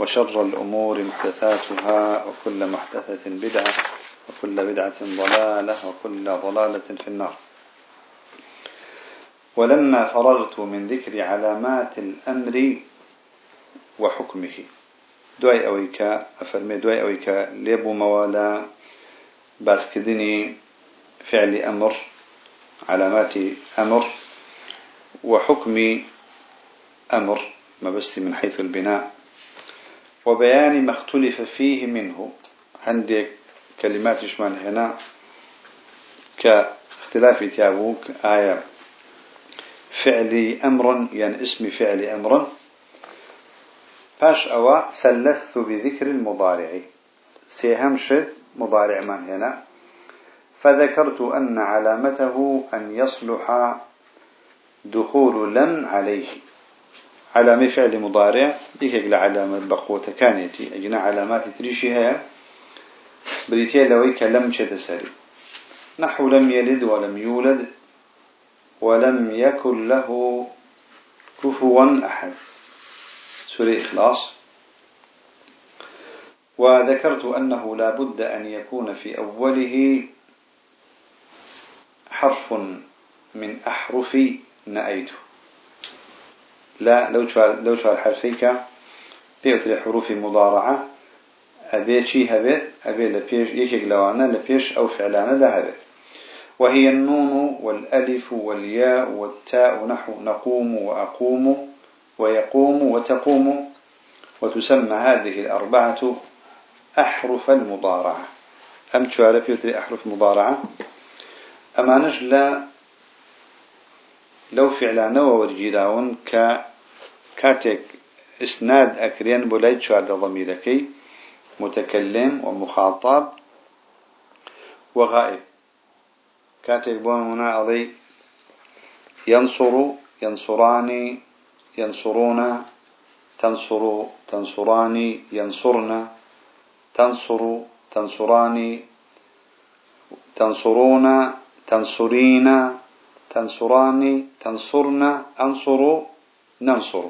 وشر الأمور محدثاتها وكل محدثة بدعة وكل بدعة ضلالة وكل ضلالة في النار. ولما فرغت من ذكر علامات الأمر وحكمه. دعي أويكا أفرمي دعي أويكا ليبو موالا باسكدني فعل أمر علامات أمر وحكم أمر ما بس من حيث البناء. وبيان ما اختلف فيه منه. عندك كلمات شمان هنا. كاختلاف تابوك آية. فعل أمر يعني اسم فعل أمر. باش أوا ثلثت بذكر المضارع. سيهمشت مضارع من هنا. فذكرت أن علامته أن يصلح دخول لم عليه. علامة فعل مضارع يكيك علامة بقوة كانيتي أجنا علامات تريشي هي بريتيا لويك لم تدسري نحو لم يلد ولم يولد ولم يكن له كفوا أحد. سورة إخلاص. وذكرت أنه لا بد أن يكون في أوله حرف من أحرف نأيته. لا لو شوال لو شوال حرفيك بيوتر حروف مضارعة أبي شي هبت أبي لبيش يكيك لوانا لبيش أو فعلانا ذهبت وهي النون والألف والياء والتاء نحو نقوم وأقوم ويقوم وتقوم. وتسمى هذه الأربعة أحرف المضارعة. أم شوال بيوتر أحرف مضارعة؟ أمانش لا لو فعلانا وورجيداون ك كاتك اسناد اكرين بولاي شوار ضميركي متكلم ومخاطب وغائب كاتك بون هنا علي ينصر ينصراني ينصرون تنصر تنصراني ينصرن تنصر تنصراني تنصرون تنصرين تنصراني تنصرن انصروا ننصر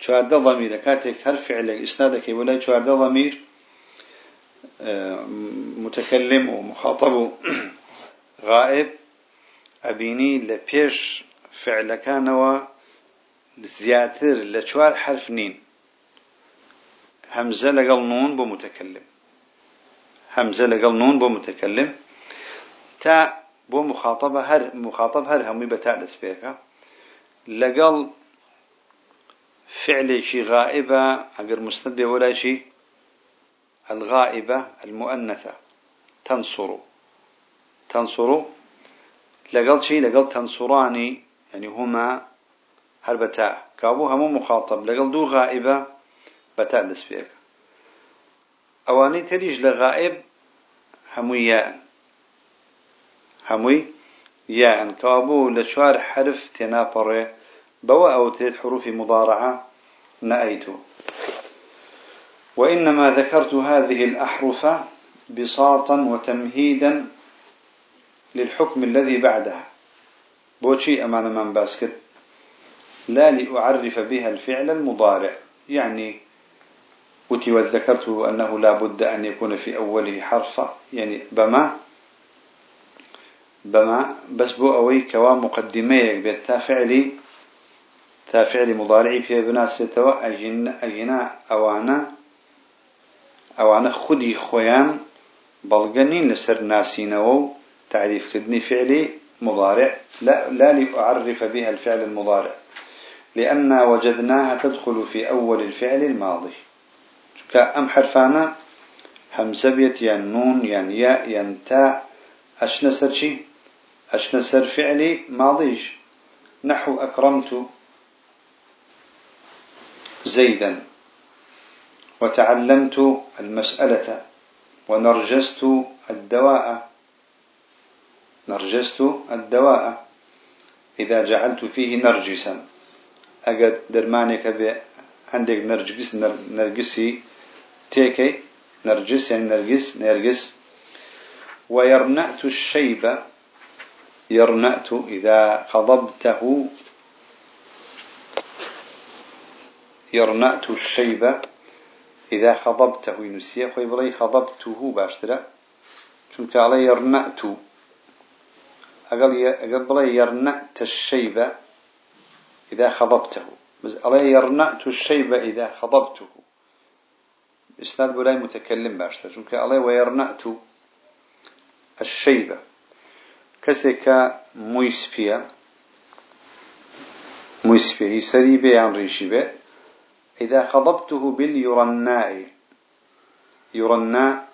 چوارده ضمير كاتك هر فعل اسنادك ولا چوارده ضمير آه، متكلم ومخاطب غائب أبيني لبيش فعل كان زياتر لشوار حرف نين همزة لقل نون بمتكلم همزة لقل نون بمتكلم تا بو مخاطبة هر مخاطب هر همي بتاع دسبيكا لقل فعل شي غائبة أجر مستند ولا شي الغائبة المؤنثة تنصر. تنصر لقل شي لقل تنصراني يعني هما هربتاء. كابو همو مخاطب لقل دو غائبة بتاء لسفيك أواني تريج لغائب همو ياء. هموي ياء. كابو لشوار حرف تنافره بوا أو تيت حروف مضارعة. نأيت. وإنما ذكرت هذه الأحرف بساطا وتمهيدا للحكم الذي بعدها. بوشي أمان من باسكت. لا لأعرف بها الفعل المضارع. يعني أتي وذكرت أنه لا بد أن يكون في أوله حرفا يعني بما بما بس بو أوي كوا مقدمية بيتا فعلي تا فعل مضارعي في بناستوا أجن أجنا أوانا أوانا خدي خويان بلغنين لسر ناسينو تعريف كدني فعلي مضارع. لا, لا لأعرف بها الفعل المضارع لأن وجدناها تدخل في أول الفعل الماضي. كأم حرفانا همزة بيت يعني نون يعني ياء يعني تاء أشنسر شي أشنسر فعلي ماضيش نحو أكرمت زيدا. وتعلمت المسألة ونرجست الدواء. نرجست الدواء. إذا جعلت فيه نرجسا. أجد درمانك عندك نرجس نرجسي تيكي. نرجس يعني نرجس نرجس. ويرنأت الشيب. يرنأت إذا خضبته. يرنأت الشيب إذا خضبته ينسيه خوي بلي خضبته باشترى شنك علي يرنأت أقل أقل يرنأت الشيب إذا خضبته. علي يرنأت الشيب إذا خضبته. إسناد بلاي متكلم باشترى شنك علي ويرنأت الشيبة كسك مويسفيا مويسفيا سريبة عن ريشبة إذا خضبته باليرناء. يرناء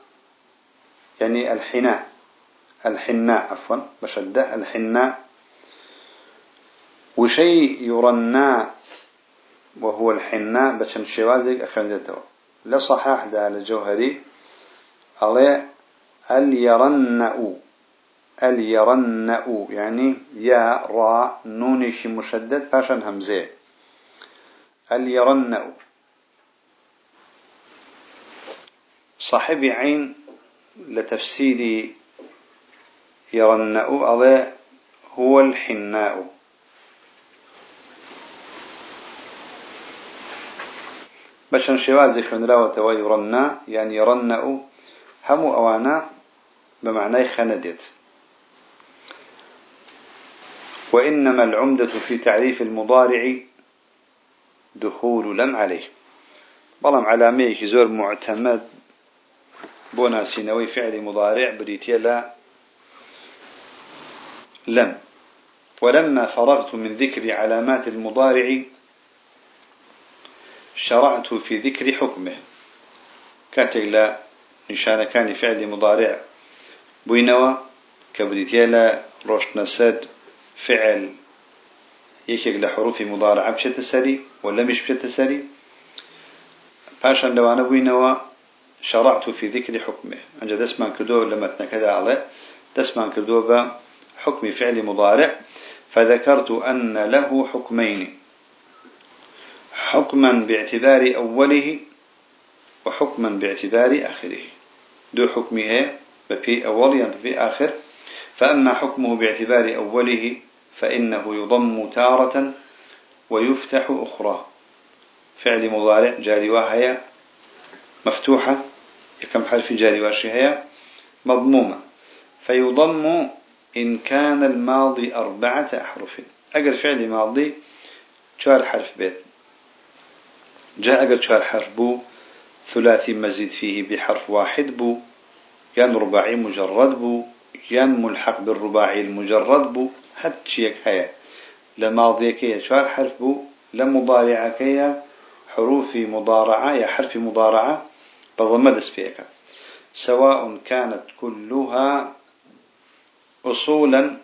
يعني الحناء. الحناء عفوا بشدة. الحناء. وشيء يرناء وهو الحناء بشن شوازك أخرجته لصحاح ده الجوهري عليه اليرنأ اليرنأ يعني يا را نونش مشدد باشن همزة. اليرنأ صاحب عين لتفسير يرنأ على هو الحناء. بشن شوازي خنراوة ويرنى يعني يرنأ هم أوانا بمعنى خندت وإنما العمدة في تعريف المضارع دخول لم عليه. بلام علاميك زور معتمد بونا سينوي فعل مضارع بريتيا لا لم. ولما فرغت من ذكر علامات المضارع شرعت في ذكر حكمه. كاتل لا نشان كان فعل مضارع. بوينوا كبريتيا لا روشنا سد فعل لحروف مضارعة بشت سري ولا مش بشت سري فاشا لو أنا بوينوا شرعت في ذكر حكمه. أنجا دسمان كدو لما تنكد عليه دسمان كدو بحكم فعل مضارع. فذكرت أن له حكمين. حكما باعتبار أوله وحكما باعتبار آخره. دو حكمه في أول يعني آخر. فأما حكمه باعتبار أوله فإنه يضم تارة ويفتح أخرى. فعل مضارع جاري وهي مفتوحة كم حرف جاري وهي مضمومة. فيضم إن كان الماضي أربعة أحرف. أجر فعل ماضي شار حرف بيت. جاء أجر شار حرف بو ثلاثي مزيد فيه بحرف واحد بو. يان رباعي مجرد بو. يان ملحق بالرباعي المجرد بو هتشيك هيا. لماضيك شوار حرف بو لمضارعك حروف مضارعة يا حرف مضارعة بضم فيك سواء كانت كلها أصولا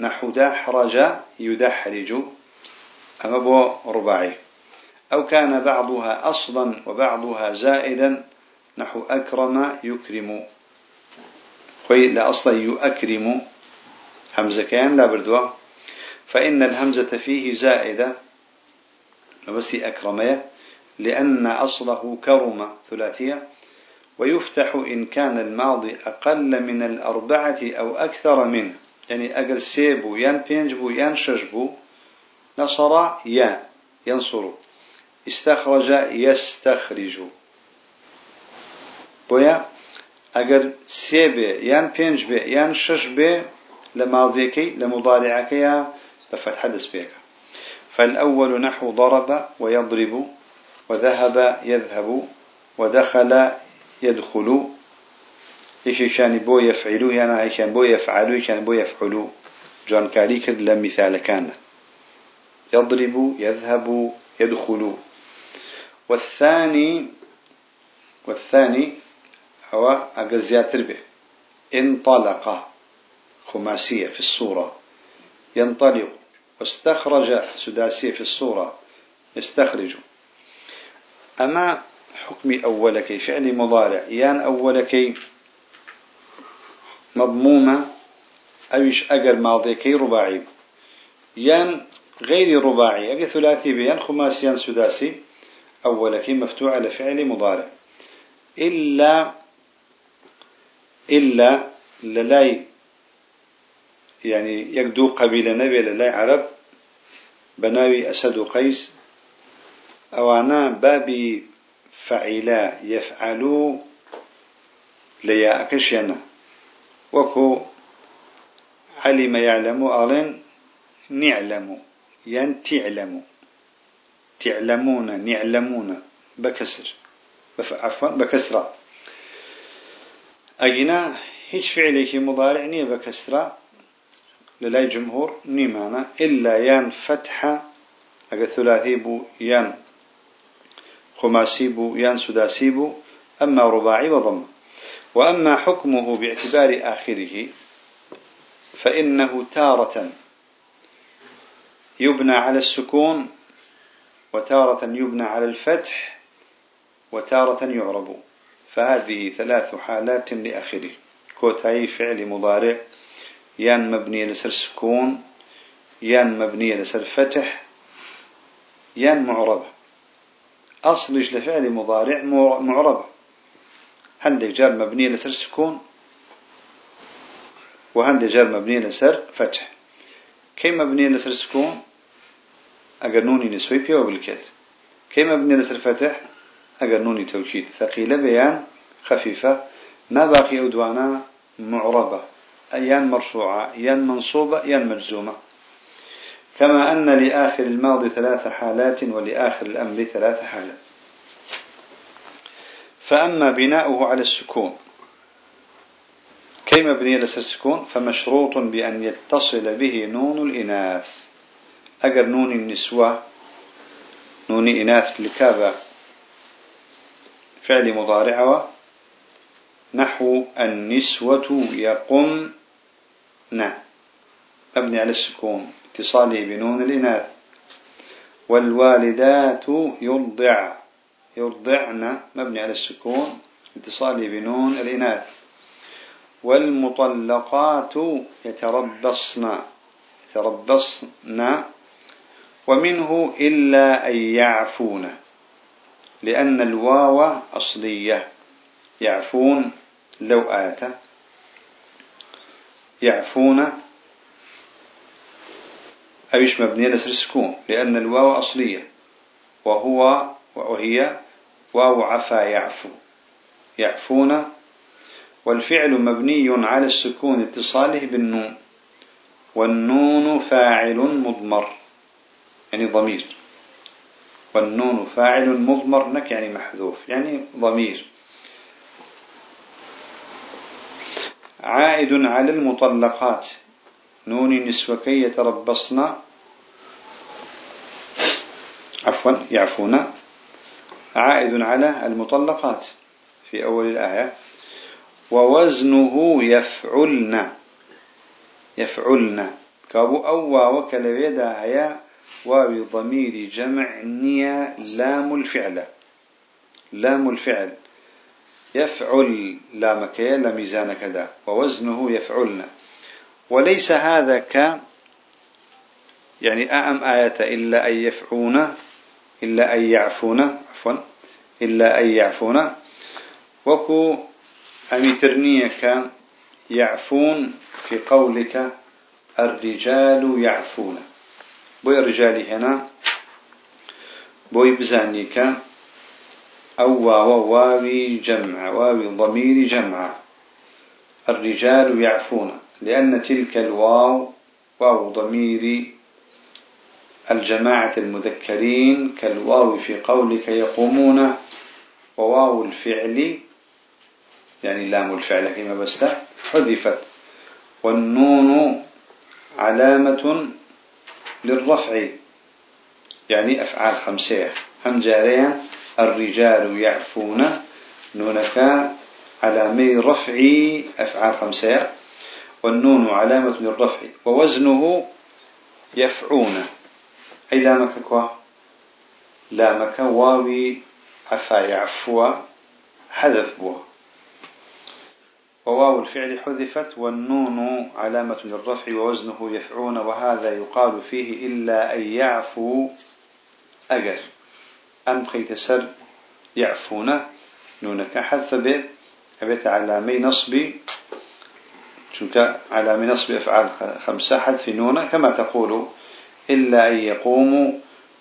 نحو دحرج يدحرج أما بو رباعي. أو كان بعضها أصلا وبعضها زائدا نحو أكرم يكرم خوي لا أصلا يؤكرم همزة كان لا بردوا فإن الهمزة فيه زائدة. بس أكرمية. لأن أصله كرم ثلاثية. ويفتح إن كان الماضي أقل من الأربعة أو أكثر منه. يعني أجر سيبو ين بينجبو ين شجبو نصر يا. ينصر. استخرج يستخرج. بويا؟ أجر سيبي ين بينجبي ين شجبي لماضيك لمضارعك يا بفتح دسبيك فالأول نحو ضرب ويضرب وذهب يذهب ودخل يدخل. إيش كان بو يفعلوا يعني كان بو يفعلوا كان بو يفعلوا جان كاريك لمثال كان يضرب يذهب يدخل. والثاني والثاني هو أجزيات به انطلق خماسية في الصورة. ينطلق. واستخرج سداسية في الصورة. يستخرج أما حكم أولك فعل مضارع. يان أولك مضمومة أوش أجر ماضيك رباعي يان غير رباعي أجر ثلاثي بيان خماسي يان سداسي أولك مفتوح على فعل مضارع. إلا إلا للاي يعني يقدو قبيلة نبي للاي عرب بناوي أسد قيس أو أنا بابي فعلا يفعلوا ليا أكشينا وكو علم يعلم أغلين نعلم ين تعلم تعلمون نعلمون بكسر عفوا بكسرة. أجينا هيش فعلك مضارع نية بكسرة للاي جمهور نيمانا إلا يان فتحة أجا ثلاثي بو يان خماسي بو يان سداسي بو أما رباعي وضم. وأما حكمه باعتبار آخره فإنه تارة يبنى على السكون وتارة يبنى على الفتح وتارة يعرب. فهذه ثلاث حالات لآخره. كوتاي فعل مضارع. يان مبني لسر سكون. يان مبني لسر فتح. يان معربة أصلش لفعل مضارع؟ معربة عندك جار مبني لسر سكون. وعندك جار مبني لسر فتح. كي مبني لسر سكون؟ أجر نوني نسوي بيو بالكت. كي مبني لسر فتح؟ أجر نوني توكيد ثقيلة بيان خفيفة ما باقي أدوانا معربة يان مرفوعة يان منصوبة يان مجزومة كما أن لآخر الماضي ثلاث حالات ولآخر الأمر ثلاث حالات. فأما بناؤه على السكون كي مبني لس السكون؟ فمشروط بأن يتصل به نون الإناث. أجر نون النسوة نون إناث لكابة فعل مضارع نحو النسوة يقم مبني على السكون اتصاله بنون الإناث. والوالدات يرضع يرضعن مبني على السكون اتصاله بنون الإناث. والمطلقات يتربصن يتربصن ومنه إلا أن يعفون. لأن الواو أصلية. يعفون لو آت. يعفون. أبيش مبنية لسر السكون. لأن الواو أصلية. وهو وهي واو عفا يعفو. يعفون. والفعل مبني على السكون اتصاله بالنون. والنون فاعل مضمر. يعني ضمير. والنون فاعل مضمر نك يعني محذوف يعني ضمير. عائد على المطلقات. نون النسوكي يتربصن. عفوا يعفون. عائد على المطلقات. في أول الآية. ووزنه يفعلن. يفعلن. كابو أو وكلويدا هيا واو ضمير جمع نية لام الفعل. لام الفعل. يفعل لامك لميزان كذا ووزنه يفعلن. وليس هذا ك يعني أأم آية إلا أن يفعون إلا أن يعفون عفوا إلا أن يعفون. وكو أميترنيك يعفون في قولك الرجال يعفون. بوي الرجال هنا بوي بزانيك أو واو واوي جمع واوي ضمير جمع الرجال يعفون لأن تلك الواو واو ضمير الجماعة المذكرين كالواو في قولك يقومون وواو الفعل يعني لام الفعل كما بس حذفت. والنون علامة للرفع. يعني أفعال خمسة. هم جاريا الرجال يعفون. نونك علامي رفع أفعال خمسة. والنون علامة للرفع. ووزنه يفعون. أي لامك كوا لامك واوي. عفا يعفو. حذف بوه وواو الفعل حذفت والنون علامة للرفع ووزنه يفعون وهذا يقال فيه إلا أن يعفو أجر أم خيت سر يعفون نونك حذف به أبيت علامي نصبي شنك علامي نصب أفعال خمسة حذف نون. كما تقول إلا أن يقوموا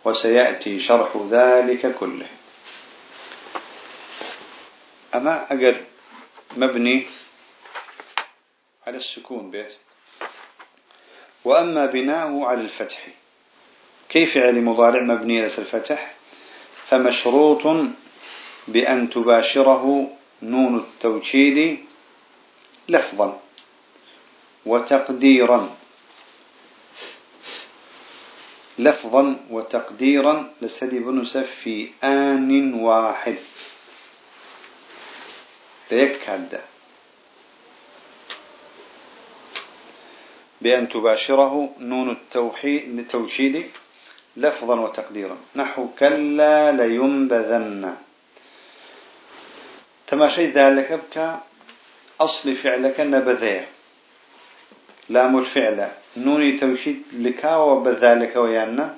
وسيأتي شرح ذلك كله. أما أجر مبني على السكون بيت. وأما بناؤه على الفتح. كيف فعل مضارع مبني على الفتح؟ فمشروط بأن تباشره نون التوكيد لفظا وتقديرا. لفظا وتقديرا لسدي بنسف في آن واحد. هذا بأن تباشره نون التوحيد التوكيد لفظا وتقديرا. نحو كلا لينبذن. تماشي ذلك بك أصل فعلك نبذيه لام الفعل. نون توكيد لكا وبذلك ويانا.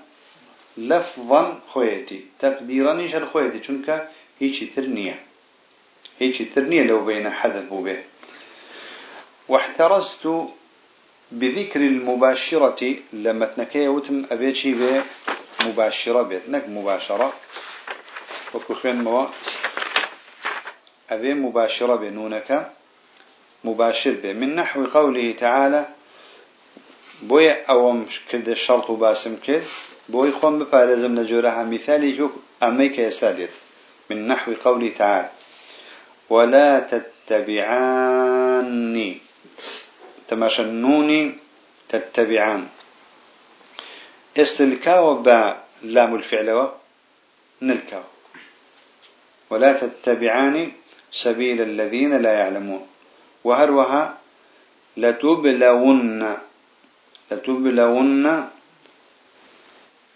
لفظا خويتي. تقديرا نيش الخويتي؟ چونك هيشي ترنية هيشي ترنية لو بين حذف به. واحترزت بذكر المباشرة لما تنكي وتم أبيتشي به مباشرة بيت. نك مباشرة. وكخين موا. أبي مباشرة بنونك مباشر به من نحو قوله تعالى بوي أوم كده الشرط باسم كده بوي خون بپارزم لجورها مثالي جو أميك يستاديت من نحو قوله تعالى ولا تتبعاني. تماشنوني تتبعان. استلكاو با لام الفعل نلكاو. ولا تتبعان سبيل الذين لا يعلمون. وهروها لتبلون لتبلون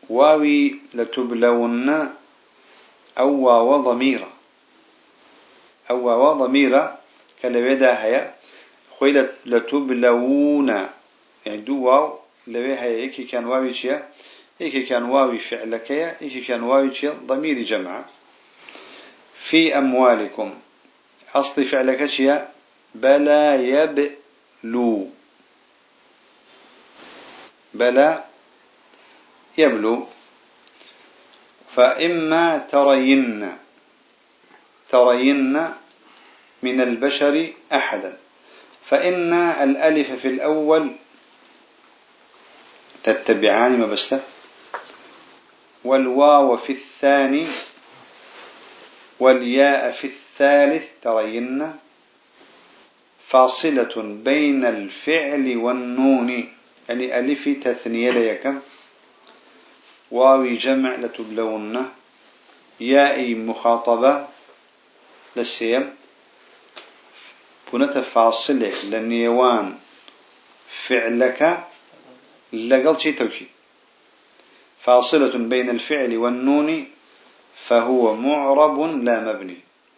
واوي لتبلون أو واو ضميرة أو واو ضميرة كالبدا هيا خوي لتبلون يعني دو واو لوي هيا يكي كان واوي شيا يكي كان واوي فعلكيا يكي كان واوي شيا ضمير جمع في أموالكم أصل فعلك شيا بلا يبلو بلى يبلو فإما ترين ترين من البشر أحدا فإن الألف في الأول تتبعان ما بسته والواو في الثاني والياء في الثالث ترين. فاصلة بين الفعل والنون يعني ألف تثنية ليك. واوي جمع لتبلون. ياء مخاطبة للسيم. كنت فاصلة لنيوان فعلك لقل شيء توكيد فاصلة بين الفعل والنون فهو معرب لا مبني.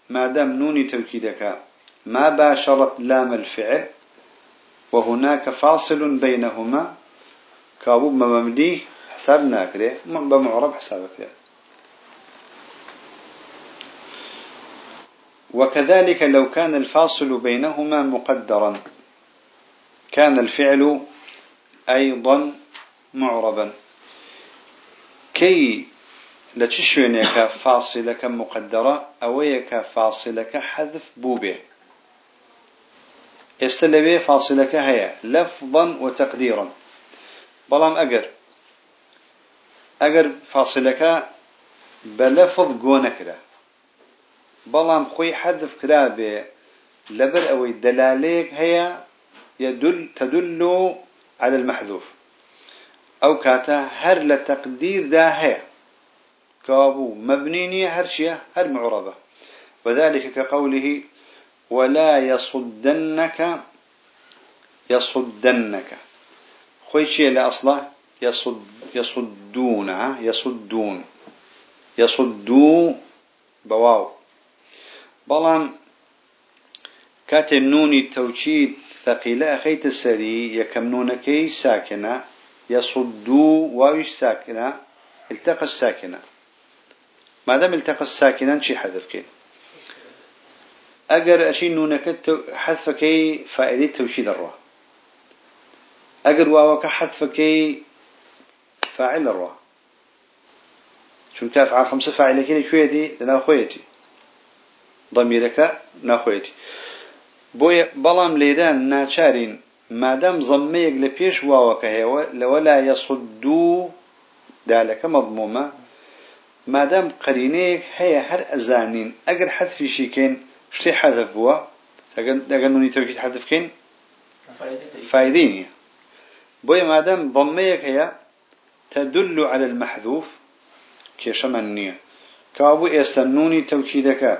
ما دام نون توكيدك ما باشرت لام الفعل وهناك فاصل بينهما كابو مبني حساب ناكره بمعرب حسابك. وكذلك لو كان الفاصل بينهما مقدرا كان الفعل أيضا معربا. كي لتشوينك فاصلك مقدرة أويك فاصلك حذف بوبه استلبي فاصلك هيا لفظا وتقديرا. بلام أجر أجر فاصلك بلفظ جونكرا بلام خوي حذف كرابي لبر أو الدلاليك هي يدل تدل على المحذوف. أو كاتا هر لتقدير دا هي كابو مبنيني هر شيء هر معربة وذلك كقوله ولا يصدنك يصدنك. خوي شيء لأصله يصد يصدون يصدون. يصدو بواو. بلان كات النون التوكيد ثقيلة أخيت السري يكمنونكي ساكنة يصدوا واوش ساكنة التقى الساكنة ما دام التقى الساكنة شي حذف كين أجر أشي نونك حذفكي فائدة توشيد الروح أجر واوك حذفكي فاعل الروح شو كاف على خمسة فاعل كده شويتي لنا خويتي ضميرك ناخويتي بوي بلام ليدان ناچارين مادام ضميك لبيش واوك هي لولا يصدو دالك مضمومة مادام قرينيك هي هر أزانين أجر حذف شيكين شتي حذف بوا أجر نوني توكيد حذف كين فايدين بوي مادام ضميك هي تدل على المحذوف كيشمنية كابو استنوني توكيدك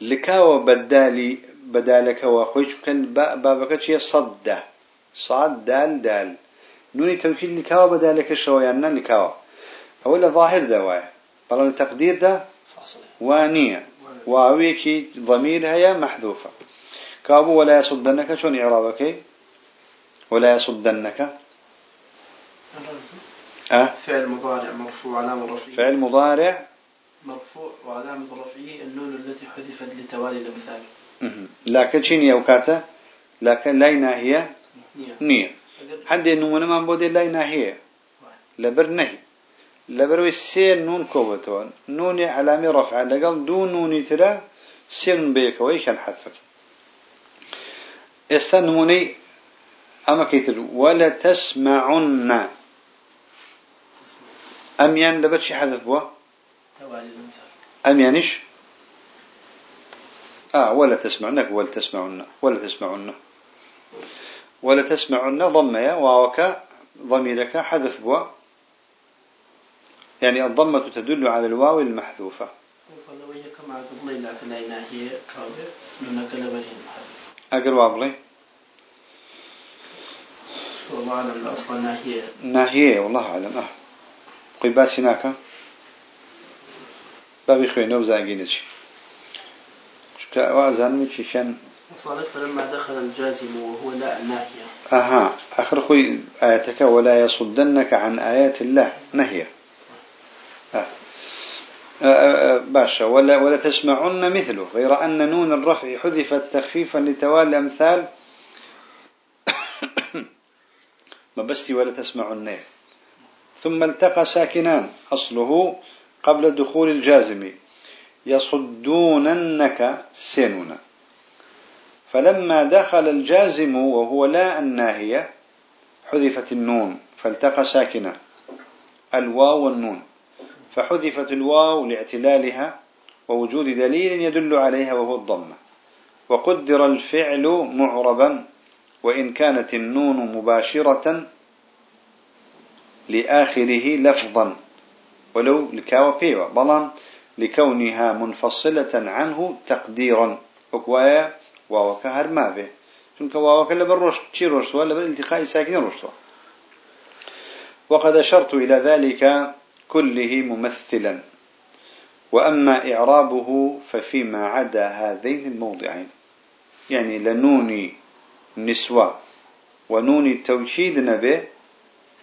لكاو بدالي بدالك وخويش كان بابك شيء صد. صاد دال دال. نوني توكيد لكاو بدالك الشويانا لكاو. أولا ظاهر دواء بل التقدير ده؟ وانية. واويكي ضمير هي محذوفة. كابو ولا يصدنك شون إعرابك؟ ولا يصدنك. أه؟ فعل مضارع مرفوع علامة رفعه فعل مضارع مرفوع وعلامة رفعه النون التي حذفت لتوالي الأمثال. لكن شيني أوكاته لكن لا ناهية؟ نية. عندي نون ما بودي لا ناهية. لبر نهي. لبر السين نون كوبتون نون علامة رفع لقال دون نون ترى سين بيك وي كان حذفك استنموني أما كيتر. ولا تسمعن. أم ين لبر شي حذف بوا؟ أم ينش آه ولا تسمعنك ولا تسمعن ولا تسمعن. ولا تسمعن ضمية واوك ضميرك حذف بوا. يعني الضمة تدل على الواو المحذوفة. أقل وابلي والله أعلم الأصل ناهية. ناهية والله أعلم. أه. قيبات هناك بابي خوينه بزانجينة شي وأزان من شي كان وصالك فلما دخل الجازم وهو لا ناهية أها آخر خوي آياتك ولا يصدنك عن آيات الله. نهية آه. آه. باشا ولا ولا تسمعن مثله. غير أن نون الرفع حذفت تخفيفا لتوالي الأمثال ما بس ولا تسمعن. ثم التقى ساكنان. أصله قبل دخول الجازم يصدوننك سنون فلما دخل الجازم وهو لا الناهية حذفت النون فالتقى ساكنة الواو والنون. فحذفت الواو لاعتلالها ووجود دليل يدل عليها وهو الضمة. وقدر الفعل معربا وإن كانت النون مباشرة لآخره لفظا. ولو لكاو بيوا بلان لكونها منفصلة عنه تقديرا. وكوايا واوكا هرما به. چونك واوكا لبروش تشي روشتوا لبالالتقاء ساكن روشتوا وقد أشرت إلى ذلك كله ممثلا. وأما إعرابه ففيما عدا هذين الموضعين. يعني لنوني نسوة ونون التوكيد نبه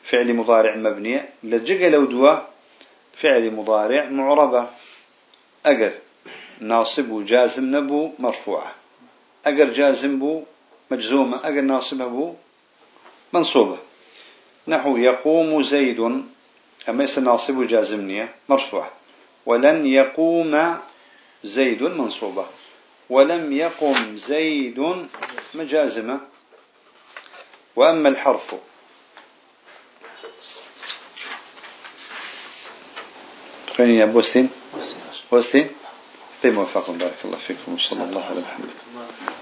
فعل مضارع مبني لجق لو دوا فعل مضارع معربة. أجر ناصب جازم نبو مرفوعة. أجر جازم بو مجزومة. أجر ناصب بو منصوبة. نحو يقوم زيد. أما ناصب جازمنية مرفوعة. ولن يقوم زيد منصوبة. ولم يقم زيد مجازمة. وأما الحرف خير يا بوستين. بوستين. موفق بارك الله فيكم. وصلى الله على محمد.